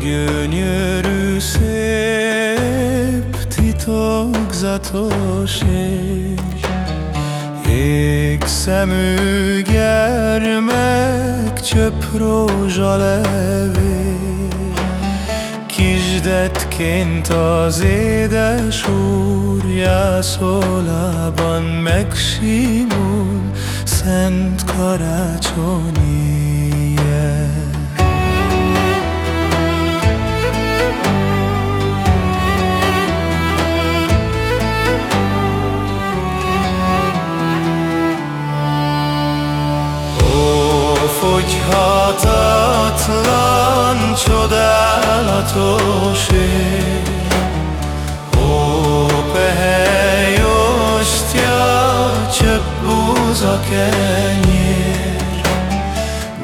gyönyörű, szép, titokzatos és Égszemű gyermek, csöpp rózsalevés Kisdetként az édes úr jászolában megsimul Szent karácsonyi. Fogyhatatlan, csodálatos ég. Ó, pehely ostya, csöpp búza kenyér.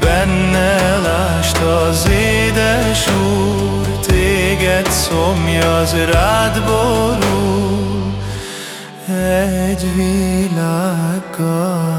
Benne lást az édes úr Téged szomjaz rád borul. Egy világgal